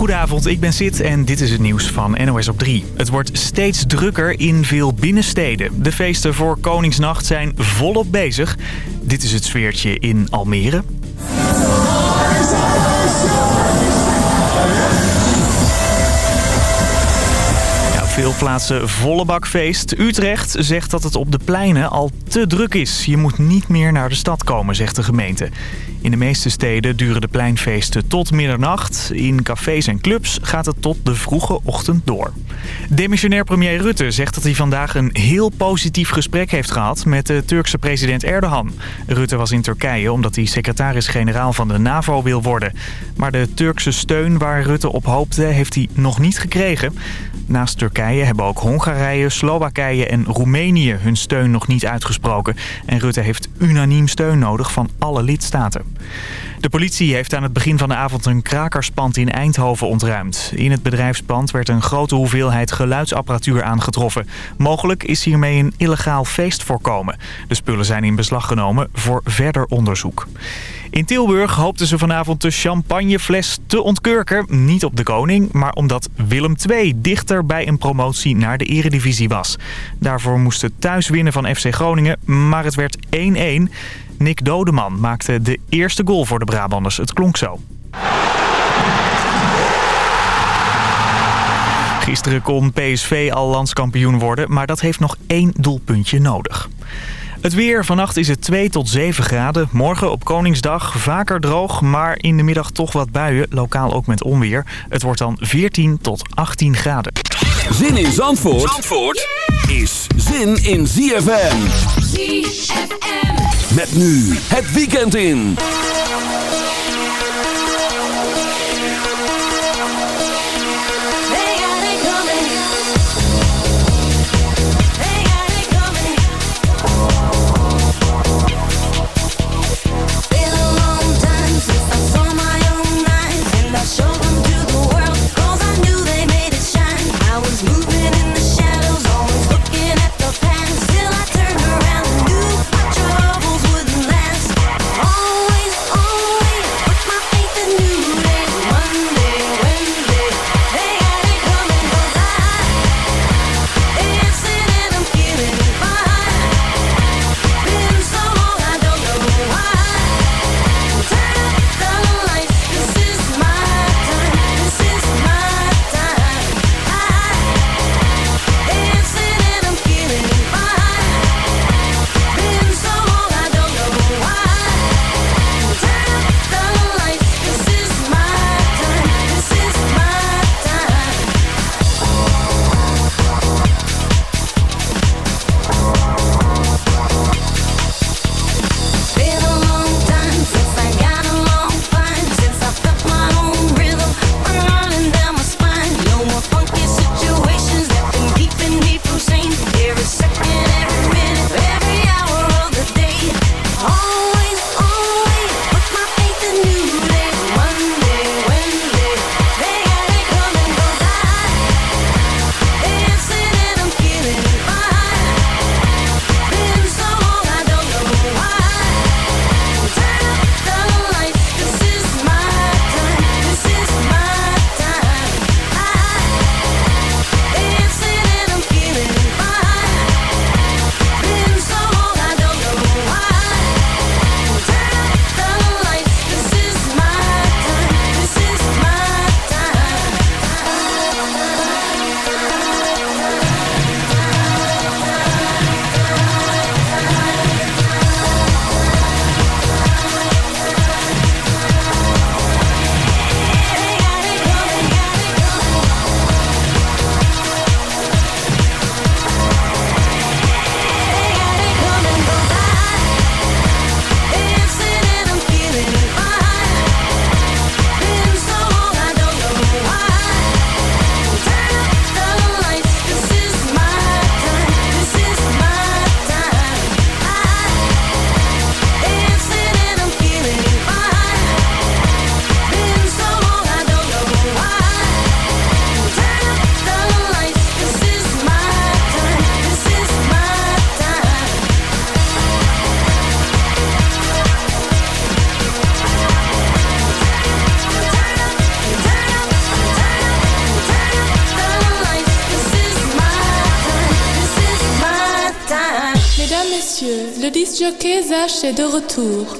Goedenavond, ik ben Sid en dit is het nieuws van NOS op 3. Het wordt steeds drukker in veel binnensteden. De feesten voor Koningsnacht zijn volop bezig. Dit is het sfeertje in Almere. Veel plaatsen volle bakfeest. Utrecht zegt dat het op de pleinen al te druk is. Je moet niet meer naar de stad komen, zegt de gemeente. In de meeste steden duren de pleinfeesten tot middernacht. In cafés en clubs gaat het tot de vroege ochtend door. Demissionair premier Rutte zegt dat hij vandaag een heel positief gesprek heeft gehad met de Turkse president Erdogan. Rutte was in Turkije omdat hij secretaris-generaal van de NAVO wil worden. Maar de Turkse steun waar Rutte op hoopte heeft hij nog niet gekregen. Naast Turkije hebben ook Hongarije, Slowakije en Roemenië hun steun nog niet uitgesproken. En Rutte heeft unaniem steun nodig van alle lidstaten. De politie heeft aan het begin van de avond een krakerspand in Eindhoven ontruimd. In het bedrijfspand werd een grote hoeveelheid geluidsapparatuur aangetroffen. Mogelijk is hiermee een illegaal feest voorkomen. De spullen zijn in beslag genomen voor verder onderzoek. In Tilburg hoopten ze vanavond de champagnefles te ontkurken. Niet op de koning, maar omdat Willem II dichter bij een promotie naar de eredivisie was. Daarvoor moest het thuis winnen van FC Groningen, maar het werd 1-1. Nick Dodeman maakte de eerste goal voor de Brabanders. Het klonk zo. Gisteren kon PSV al landskampioen worden, maar dat heeft nog één doelpuntje nodig. Het weer. Vannacht is het 2 tot 7 graden. Morgen op Koningsdag vaker droog, maar in de middag toch wat buien. Lokaal ook met onweer. Het wordt dan 14 tot 18 graden. Zin in Zandvoort, Zandvoort is zin in ZFM. ZFM. Met nu het weekend in. cherchait de retour.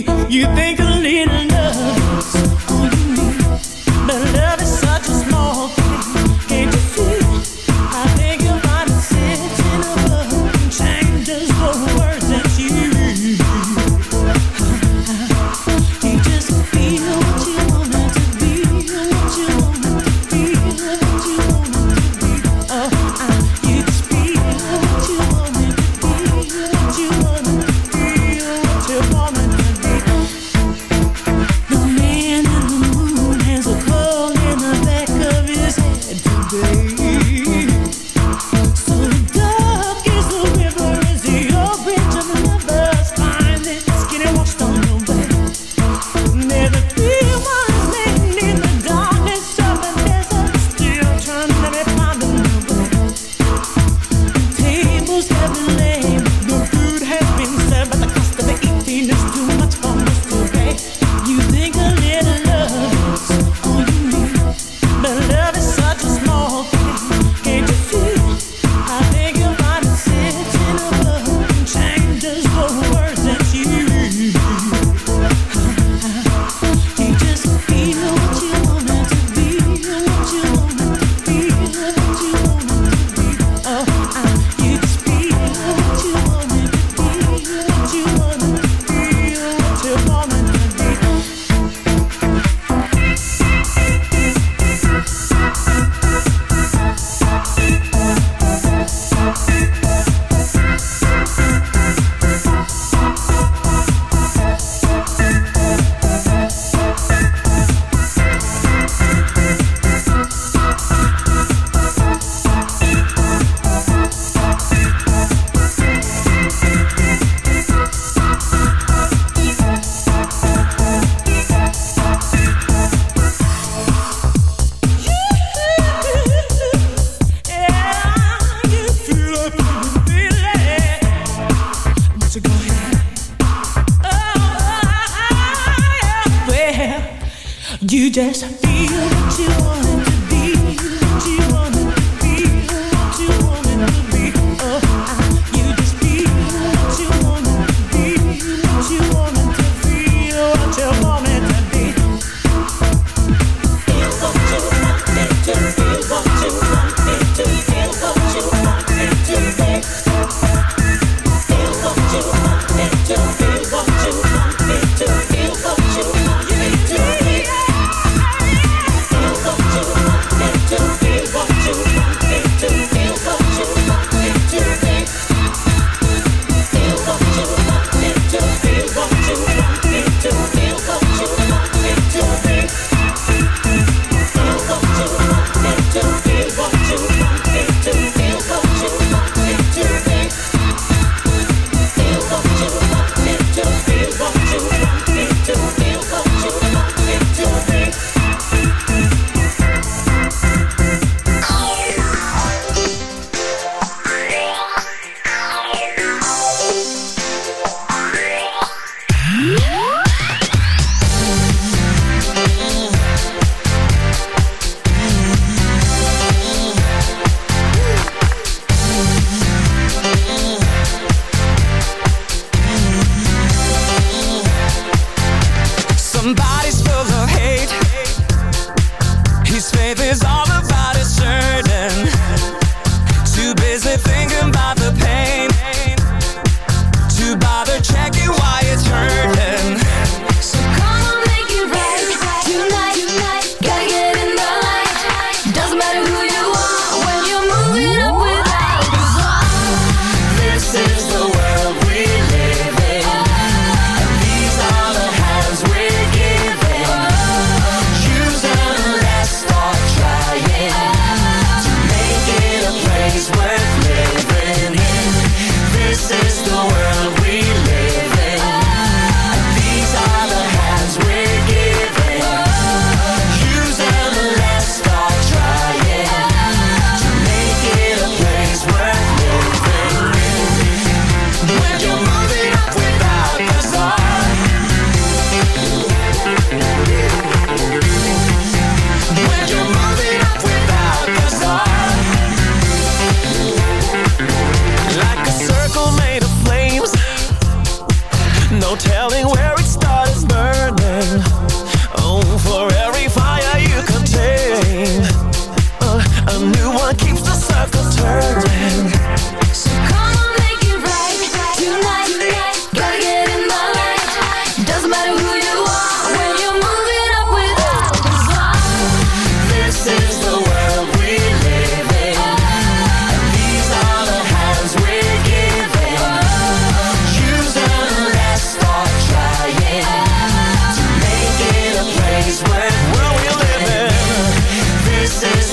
You think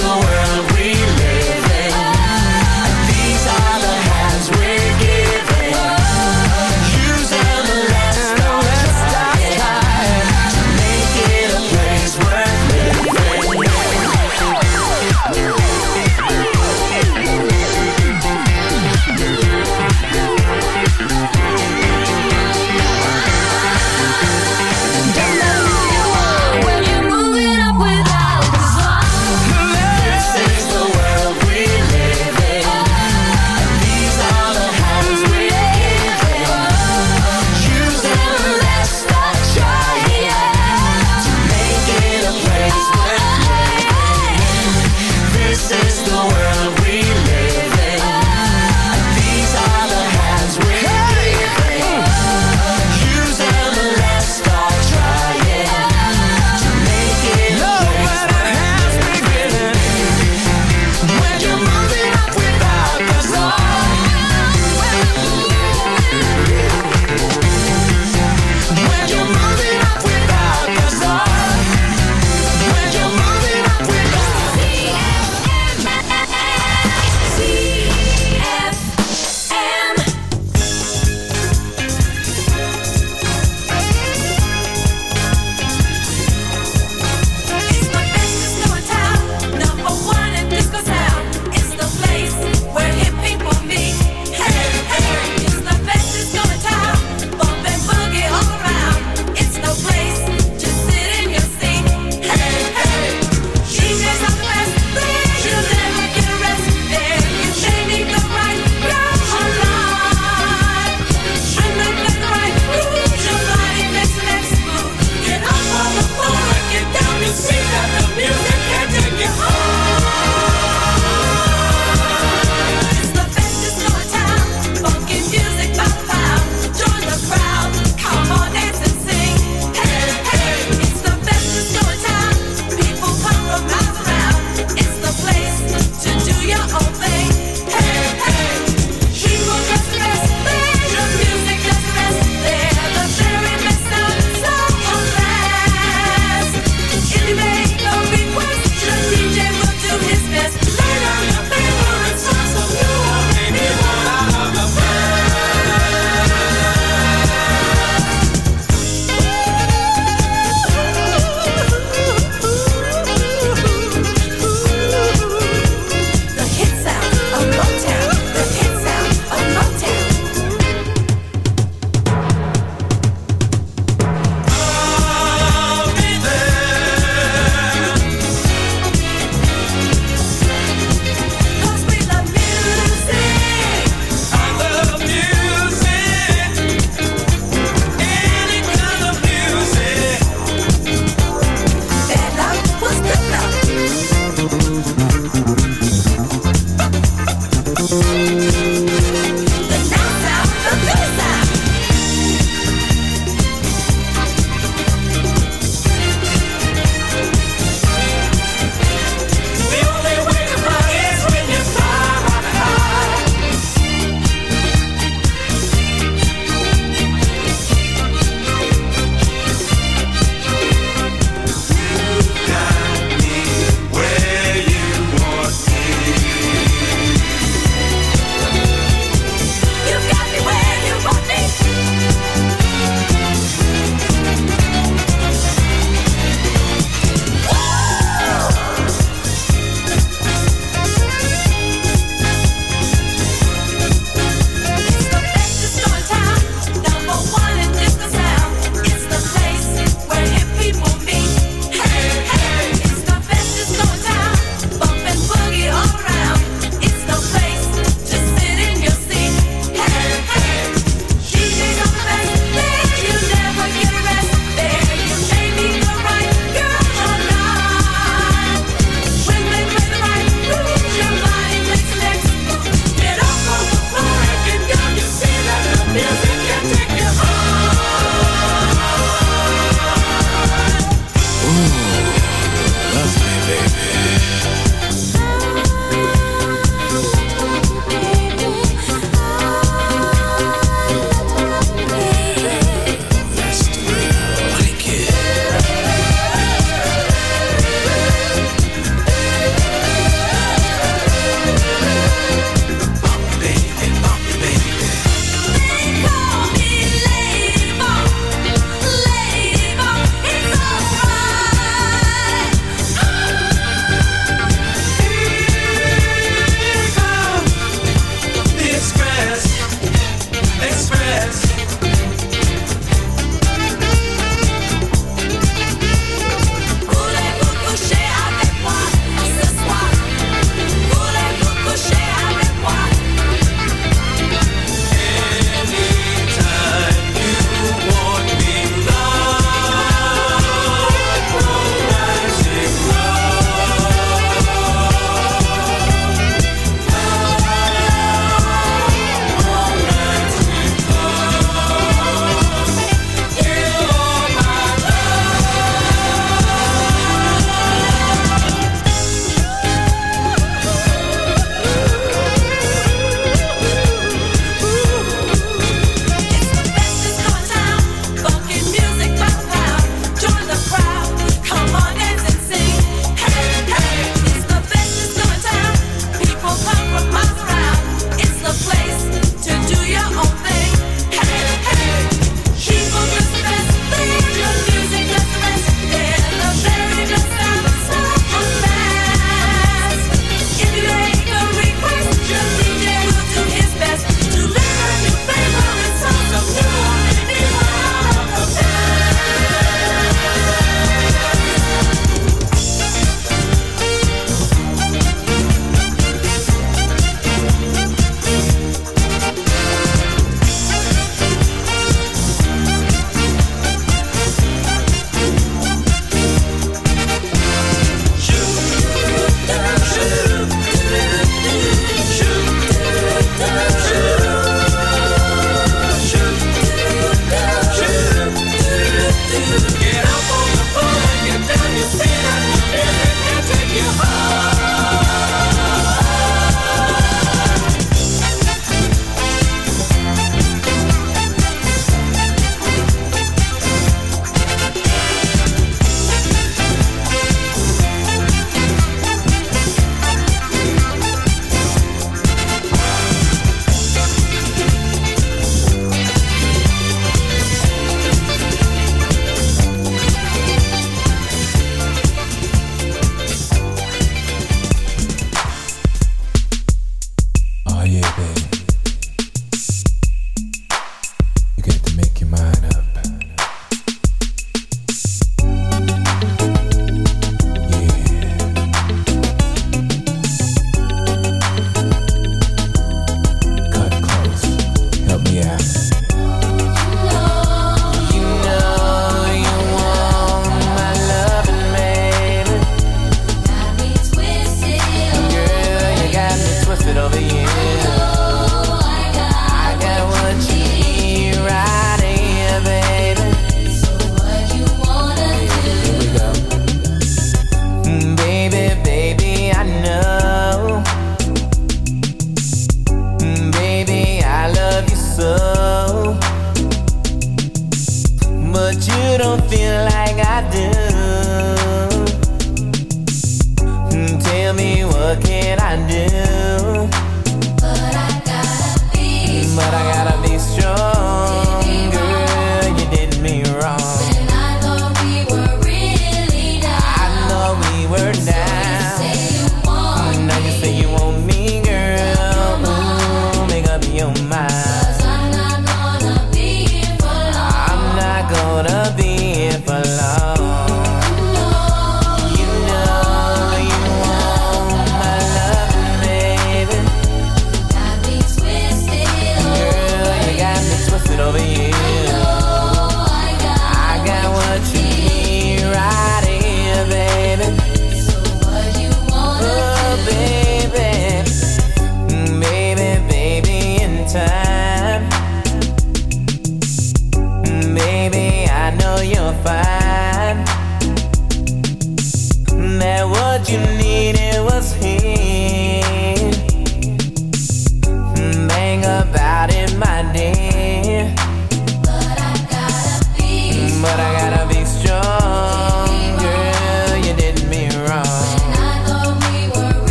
the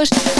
goes.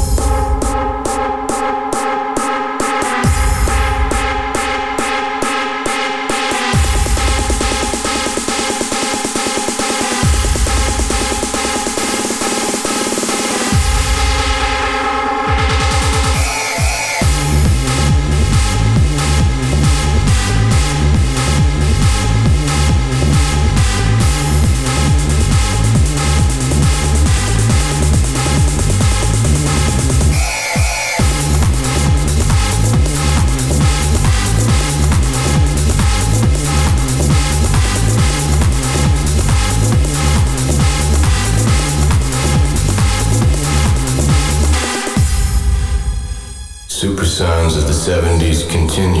continue.